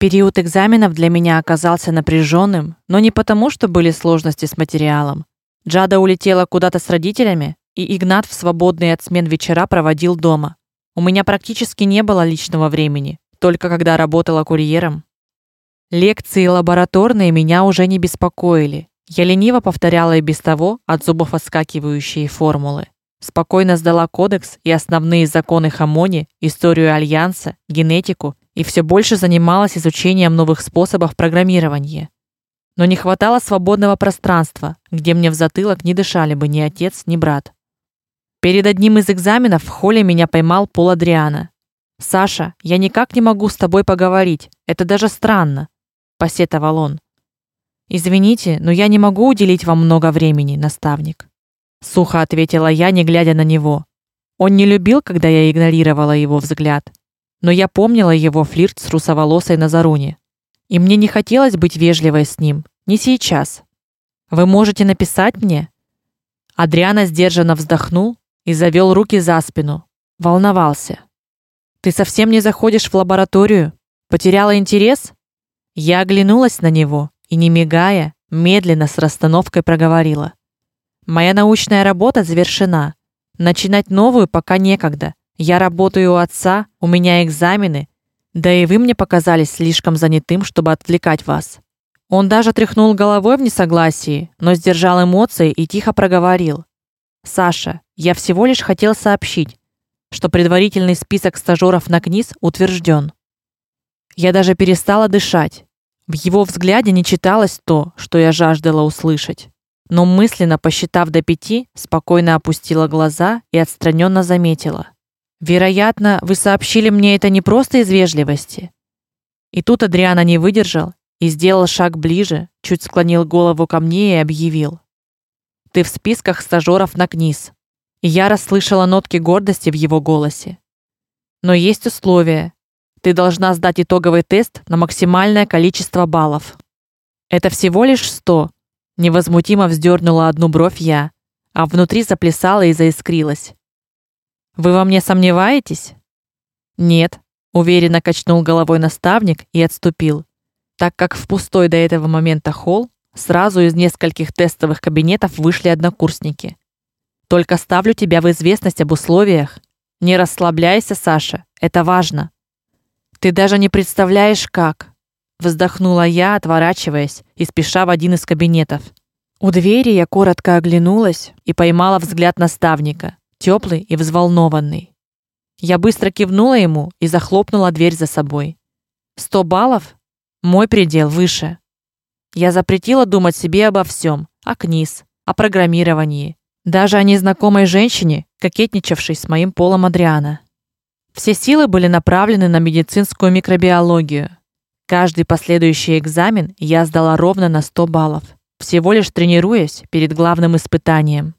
Период экзаменов для меня оказался напряженным, но не потому, что были сложности с материалом. Джада улетела куда-то с родителями, и Игнат в свободные от смен вечера проводил дома. У меня практически не было личного времени, только когда работала курьером. Лекции лабораторные меня уже не беспокоили. Я лениво повторяла и без того от зубов отскакивающие формулы. Спокойно сдала кодекс и основные законы Хамони, историю альянса, генетику и все больше занималась изучением новых способов программирования. Но не хватало свободного пространства, где мне в затылок не дышали бы ни отец, ни брат. Перед одним из экзаменов в холле меня поймал Пол Адриана. Саша, я никак не могу с тобой поговорить. Это даже странно, посетовал он. Извините, но я не могу уделить вам много времени, наставник сухо ответила я, не глядя на него. Он не любил, когда я игнорировала его взгляд, но я помнила его флирт с русоволосой Назаруни, и мне не хотелось быть вежливой с ним, не сейчас. Вы можете написать мне? Адриана сдержанно вздохнул и завел руки за спину, волновался. Ты совсем не заходишь в лабораторию? Потеряла интерес? Я оглянулась на него и не мигая, медленно с расстановкой проговорила: Моя научная работа завершена. Начинать новую пока некогда. Я работаю у отца, у меня экзамены. Да и вы мне показались слишком занятым, чтобы отвлекать вас. Он даже тряхнул головой в несогласии, но сдержал эмоции и тихо проговорил: "Саша, я всего лишь хотел сообщить, что предварительный список стажеров на КНИС утвержден. Я даже перестала дышать. В его взгляде не читалось то, что я жаждала услышать но мысленно посчитав до пяти, спокойно опустила глаза и отстраненно заметила: "Вероятно, вы сообщили мне это не просто из вежливости". И тут Адриана не выдержал и сделал шаг ближе, чуть склонил голову ко мне и объявил: "Ты в списках стажеров на КНИС". И я расслышала нотки гордости в его голосе. Но есть условия. Ты должна сдать итоговый тест на максимальное количество баллов. Это всего лишь сто. Невозмутимо вздернула одну бровь я, а внутри заплясала и заискрилась. Вы во мне сомневаетесь? Нет, уверенно качнул головой наставник и отступил, так как в пустой до этого момента холл сразу из нескольких тестовых кабинетов вышли однокурсники. Только ставлю тебя в известность об условиях. Не расслабляйся, Саша, это важно. Ты даже не представляешь, как вздохнула я, отворачиваясь и спеша в один из кабинетов. У двери я коротко оглянулась и поймала взгляд наставника, теплый и взволнованный. Я быстро кивнула ему и захлопнула дверь за собой. Сто баллов мой предел выше. Я запретила думать себе обо всем, о книс, о программировании, даже о незнакомой женщине, кокетничавшей с моим полом Адриана. Все силы были направлены на медицинскую микробиологию, Каждый последующий экзамен я сдала ровно на 100 баллов, всего лишь тренируясь перед главным испытанием.